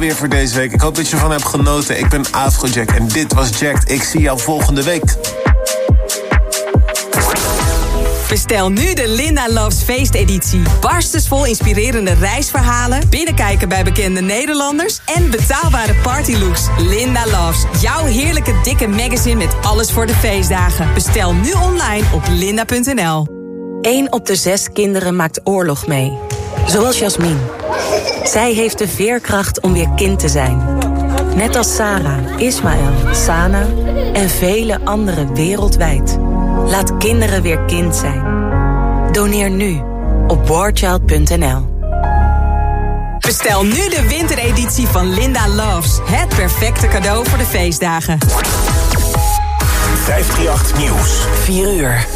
alweer voor deze week. Ik hoop dat je ervan hebt genoten. Ik ben Afrojack en dit was Jacked. Ik zie jou volgende week. Bestel nu de Linda Loves feesteditie. Barstensvol inspirerende reisverhalen, binnenkijken bij bekende Nederlanders en betaalbare partylooks. Linda Loves, jouw heerlijke dikke magazine met alles voor de feestdagen. Bestel nu online op linda.nl. 1 op de zes kinderen maakt oorlog mee. Zoals Jasmin. Zij heeft de veerkracht om weer kind te zijn. Net als Sarah, Ismaël, Sana en vele anderen wereldwijd. Laat kinderen weer kind zijn. Doneer nu op warchild.nl. Bestel nu de wintereditie van Linda Loves. Het perfecte cadeau voor de feestdagen. 538 Nieuws. 4 uur.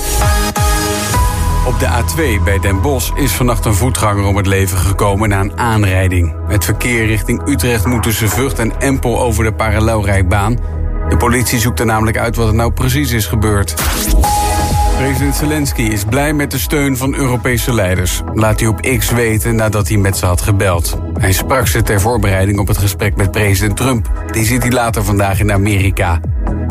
De A2 bij Den Bosch is vannacht een voetganger om het leven gekomen na een aanrijding. Het verkeer richting Utrecht moet tussen Vught en Empel over de parallelrijbaan. De politie zoekt er namelijk uit wat er nou precies is gebeurd. President Zelensky is blij met de steun van Europese leiders. Laat hij op X weten nadat hij met ze had gebeld. Hij sprak ze ter voorbereiding op het gesprek met president Trump. Die zit hij later vandaag in Amerika.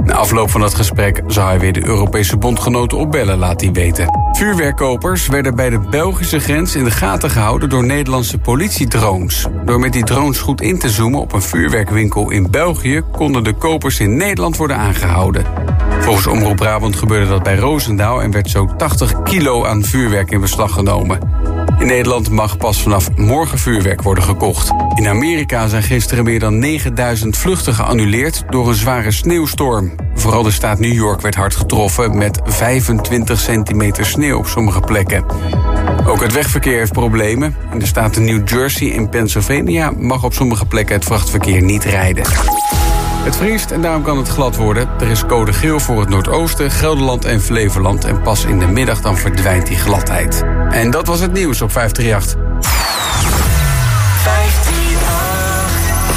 Na afloop van dat gesprek zou hij weer de Europese bondgenoten opbellen, laat hij weten. Vuurwerkkopers werden bij de Belgische grens in de gaten gehouden door Nederlandse politiedrones. Door met die drones goed in te zoomen op een vuurwerkwinkel in België konden de kopers in Nederland worden aangehouden. Volgens Omroep Brabant gebeurde dat bij Roosendaal en werd zo 80 kilo aan vuurwerk in beslag genomen. In Nederland mag pas vanaf morgen vuurwerk worden gekocht. In Amerika zijn gisteren meer dan 9000 vluchten geannuleerd door een zware sneeuwstorm. Vooral de staat New York werd hard getroffen met 25 centimeter sneeuw op sommige plekken. Ook het wegverkeer heeft problemen. In de staten New Jersey en Pennsylvania mag op sommige plekken het vrachtverkeer niet rijden. Het vriest en daarom kan het glad worden. Er is code geel voor het Noordoosten, Gelderland en Flevoland. En pas in de middag dan verdwijnt die gladheid. En dat was het nieuws op 538.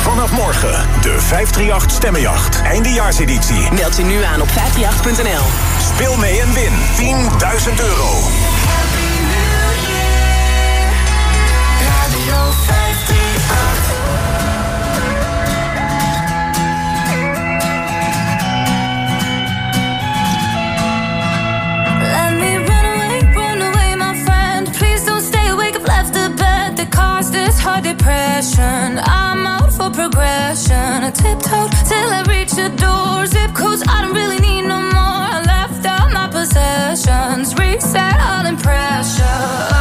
Vanaf morgen de 538 Stemmenjacht. Eindejaarseditie. Meld je nu aan op 538.nl. Speel mee en win 10.000 euro. Depression. I'm out for progression. I tiptoed till I reach the door. Zip codes, I don't really need no more. I left out my possessions. Reset all impressions.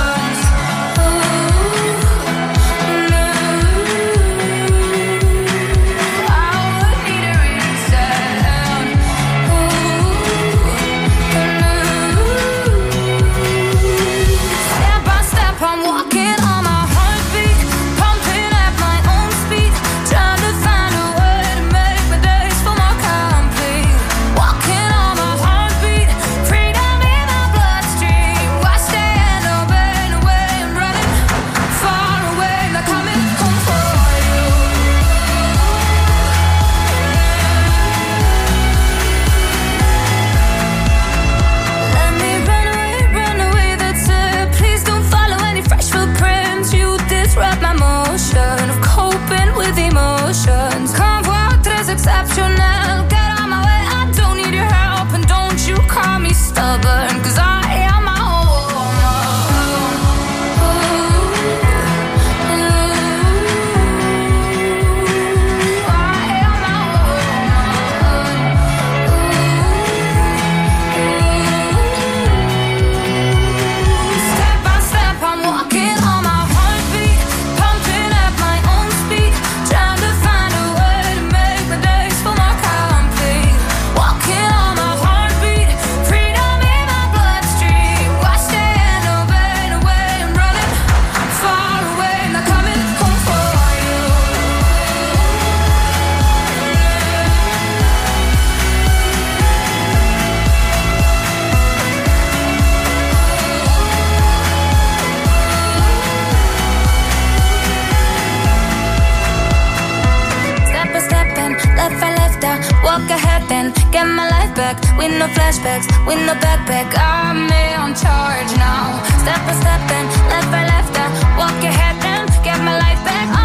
Get my life back. With no flashbacks, with no backpack. I'm in charge now. Step by step and left by left out. Walk ahead then get my life back.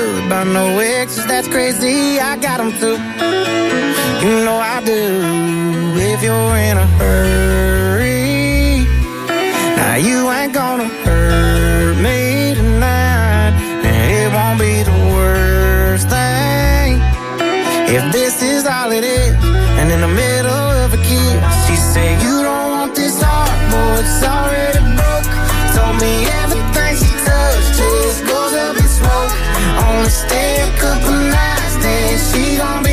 By no exes, that's crazy. I got them too. You know I do. If you're in a hurry, now you ain't gonna hurt me tonight. And it won't be the worst thing if this is all it is. stay a couple nights, then she gon' be.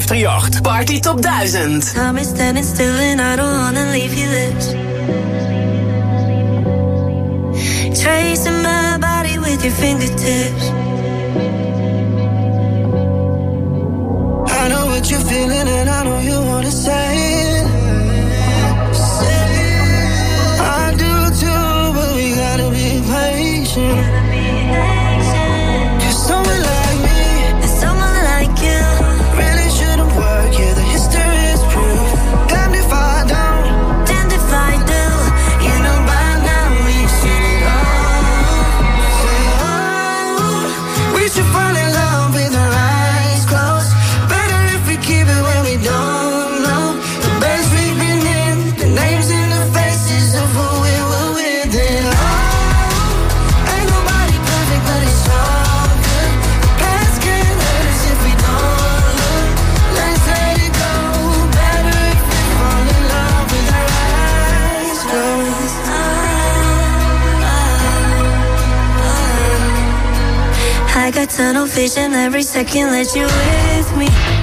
538. Party Top 1000. I'm standing still and I don't wanna leave you lips. Tracing my body with your fingertips. every second that you're with me.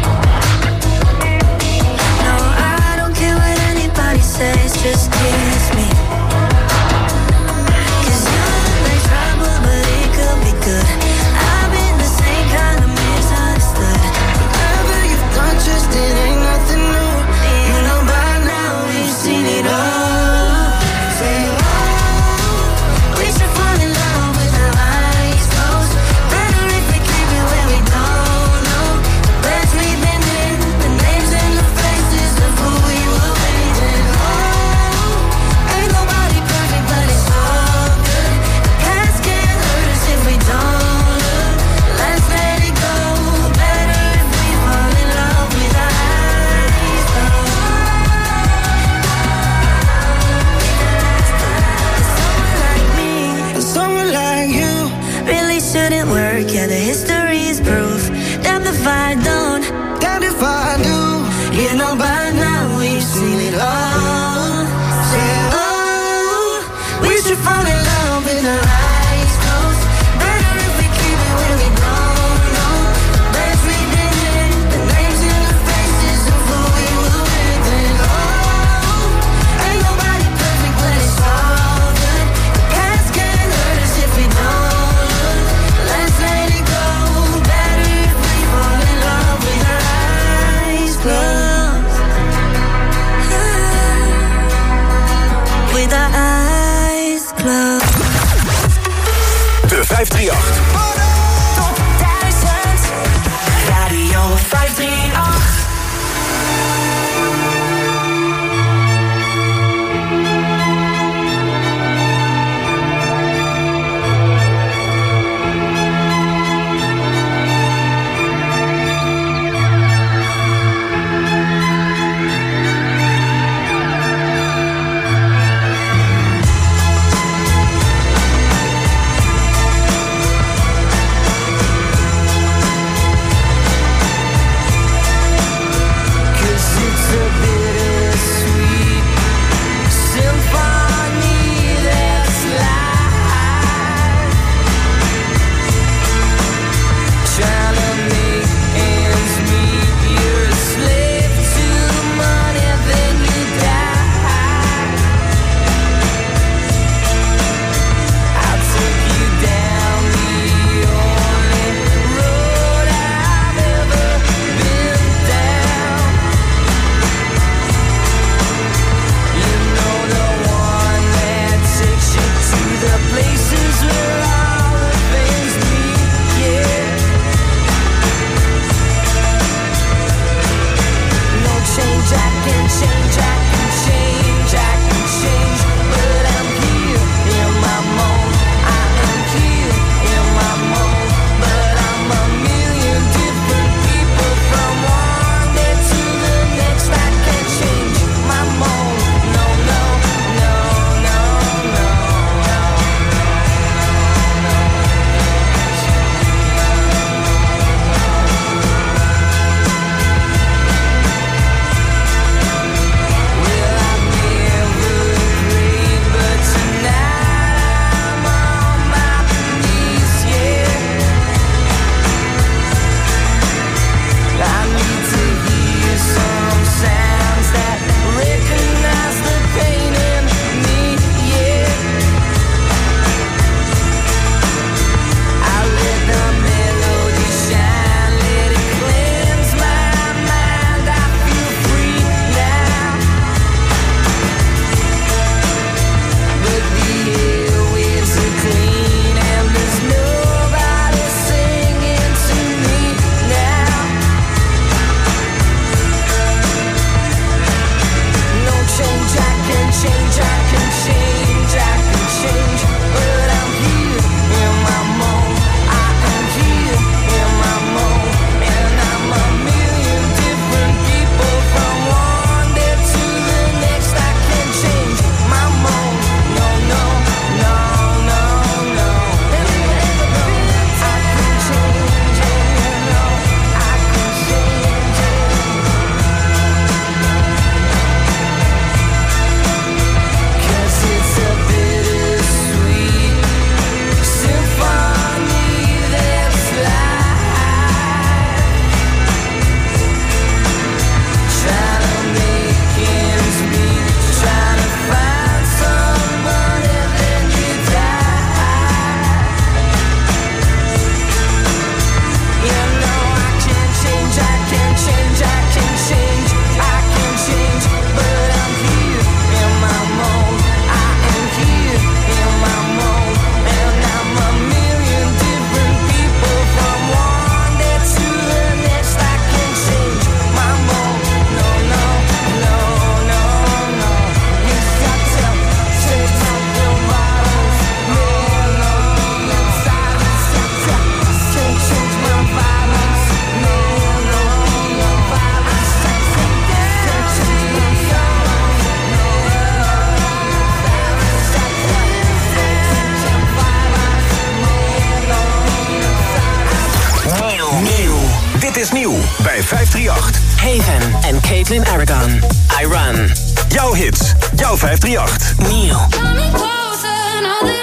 Caitlin Aragon. I Run. Jouw hits. Jouw 538. Neil.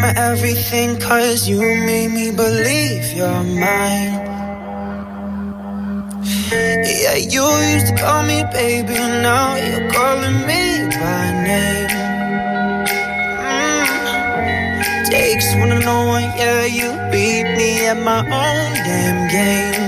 My everything cause you made me believe you're mine. Yeah, you used to call me baby, now you're calling me by name. Mm. Takes one to know one, yeah, you beat me at my own damn game.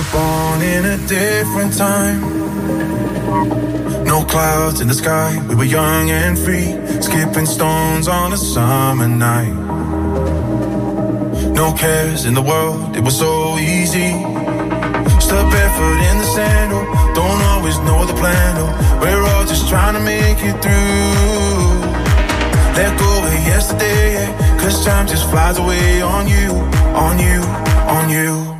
were born in a different time. No clouds in the sky, we were young and free, skipping stones on a summer night. No cares in the world, it was so easy. Step barefoot in the sand, oh, don't always know the plan. Oh, we're all just trying to make it through. Let go of yesterday, yeah, cause time just flies away on you, on you, on you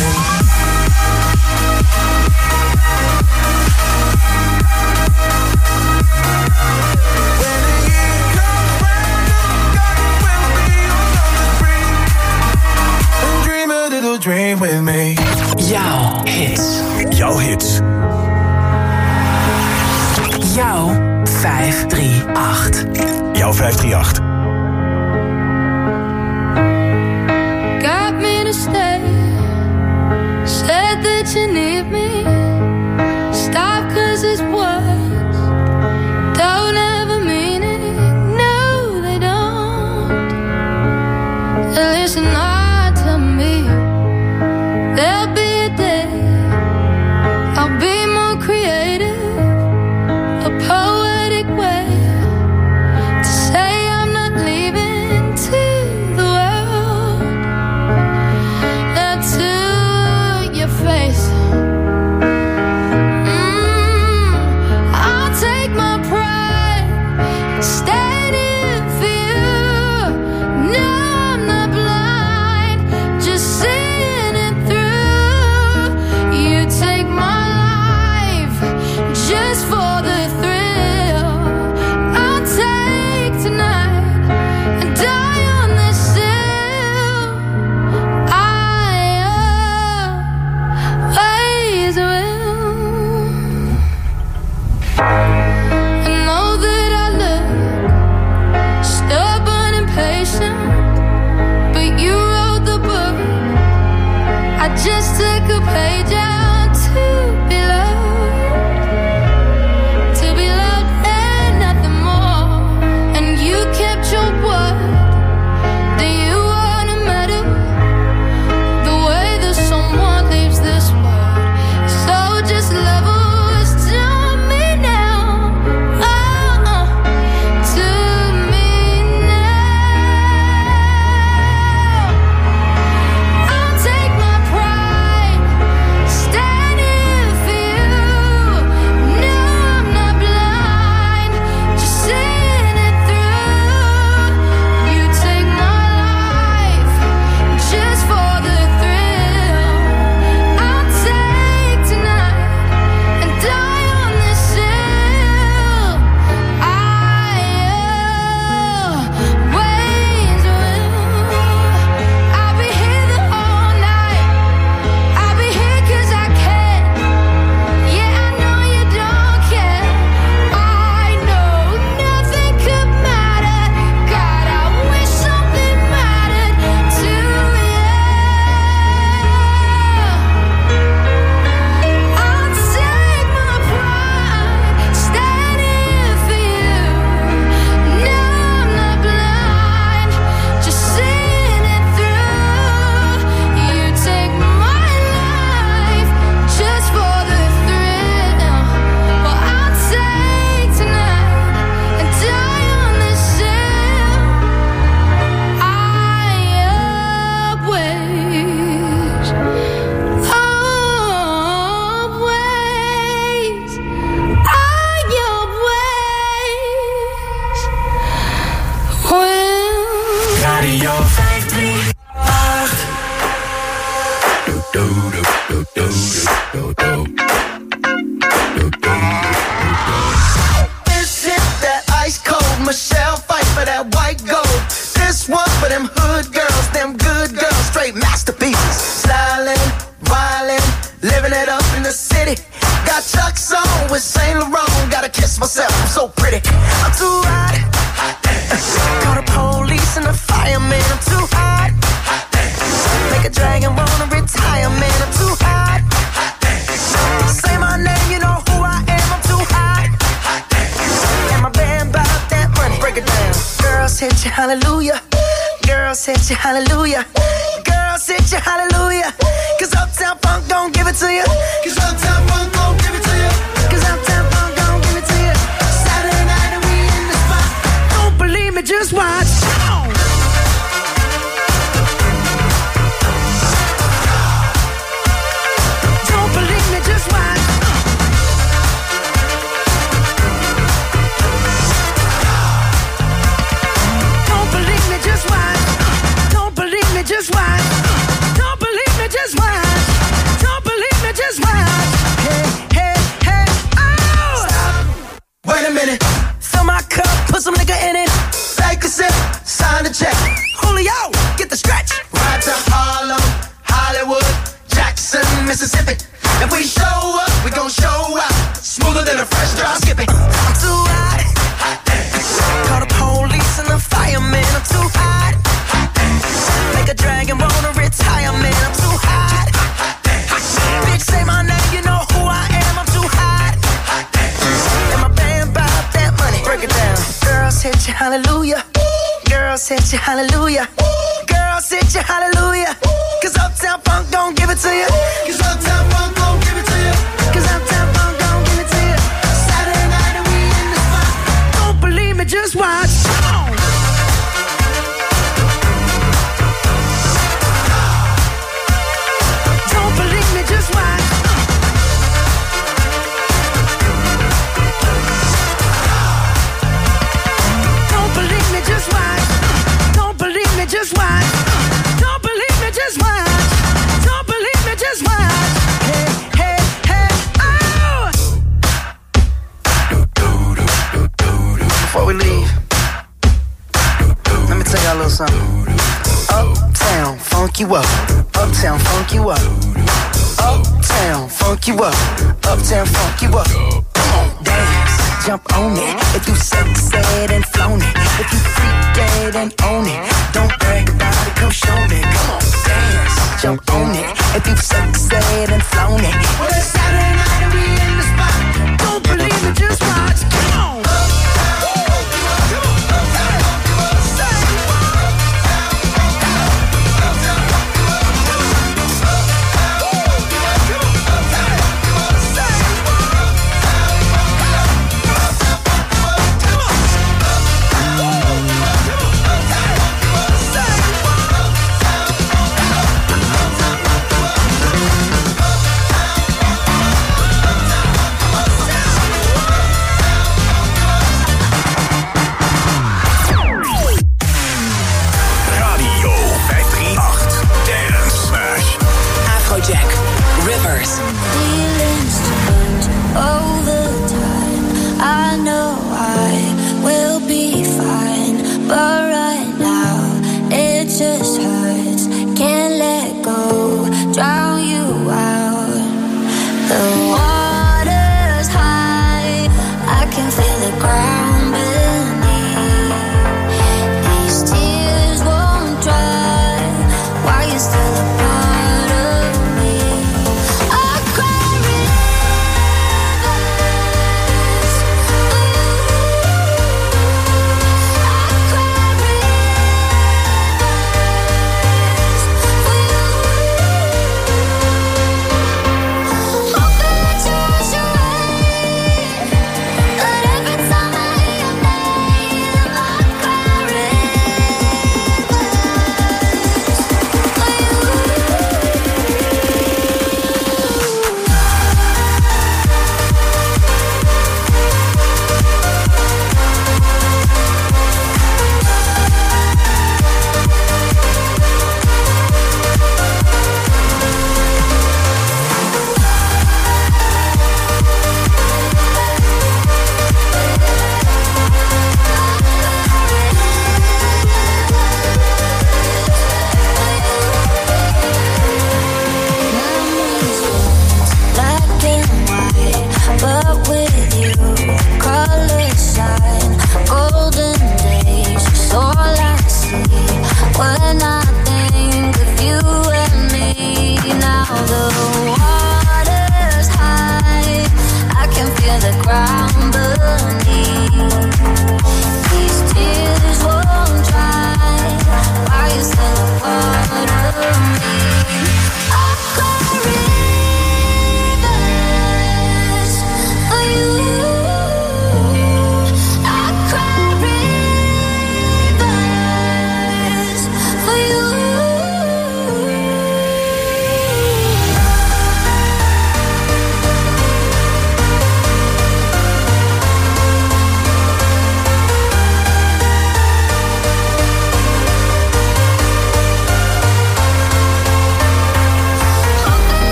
With me. Jouw hits. Jouw hits. Jouw 538. Jouw 538.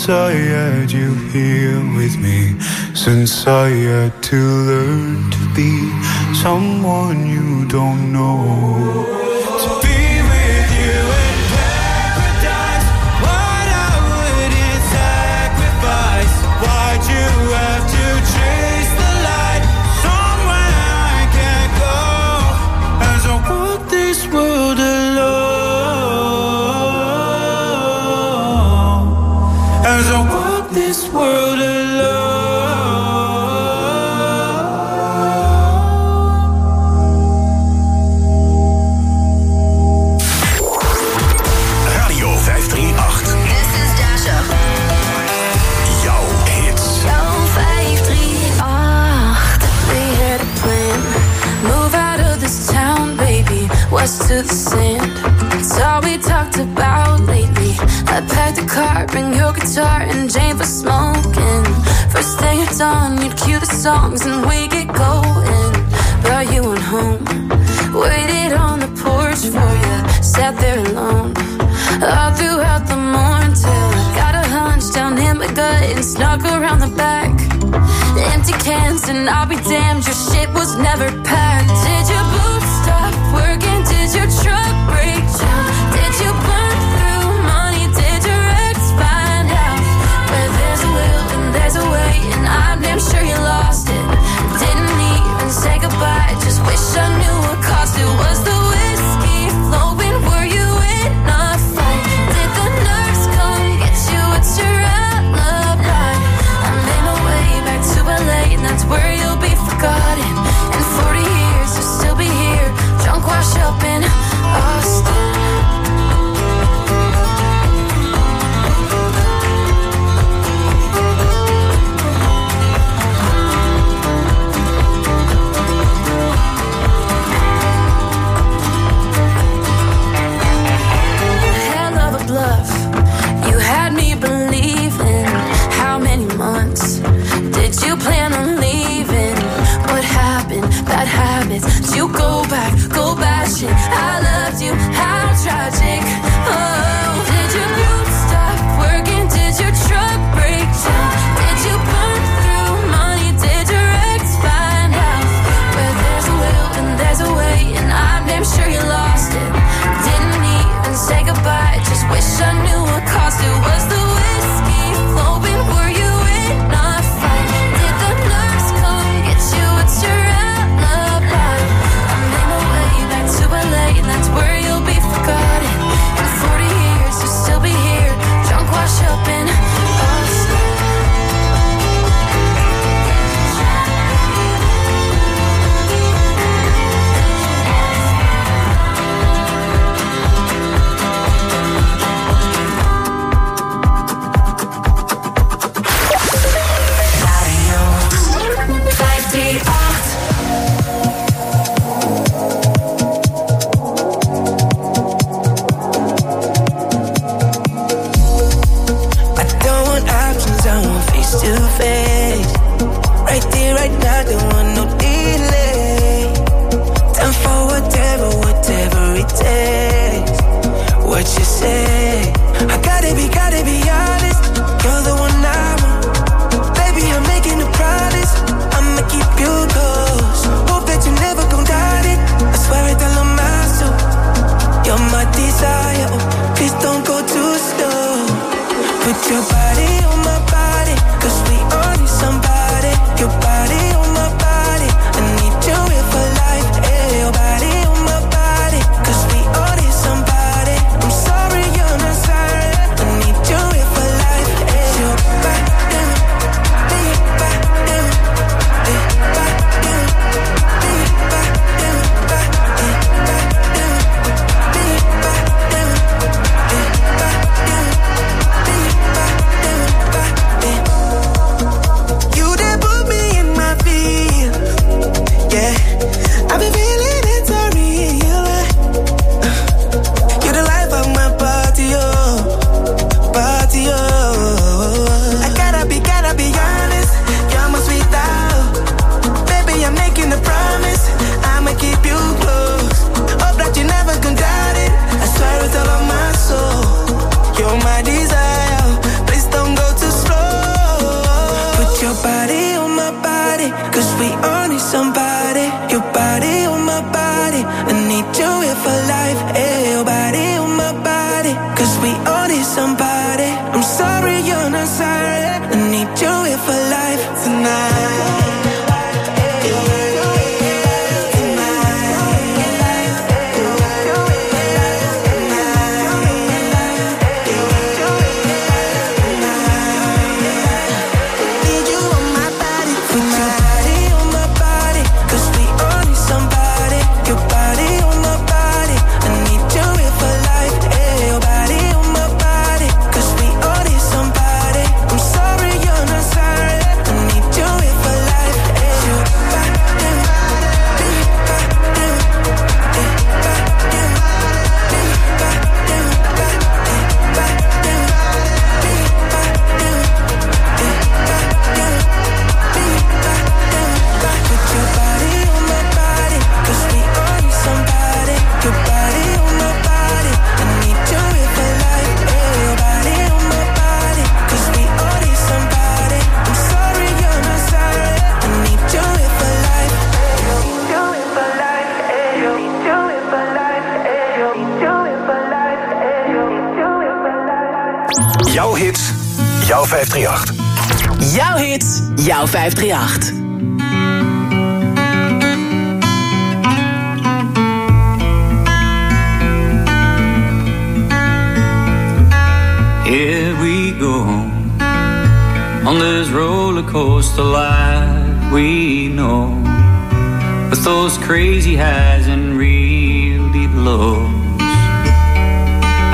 since I had you here with me, since and snuck around the back. Empty cans, and I'll be damned, your shit was never packed. Did your boots stop working? Did your truck break down? Did you burn through money? Did your ex find out? Where there's a will and there's a way, and I'm damn sure you lost it. Didn't even say goodbye, just wish I knew what cost it was. shit. I love Jouw 538. Here we go on this rollercoaster life we know with those crazy highs and real deep lows.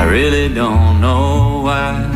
I really don't know why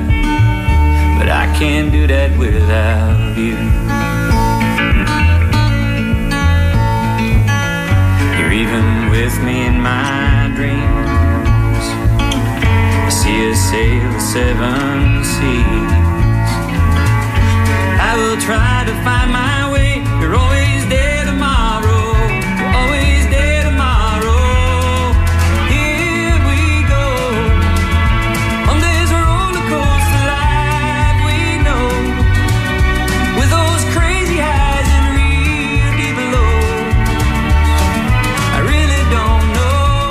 can't do that without you. You're even with me in my dreams. I see a sail the seven seas. I will try to find my